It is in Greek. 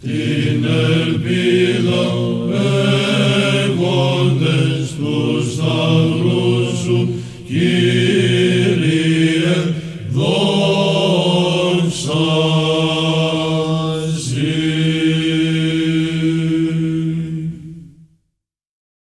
την ελπίδα έχονται στους σταυρούς Κύριε, δόξα.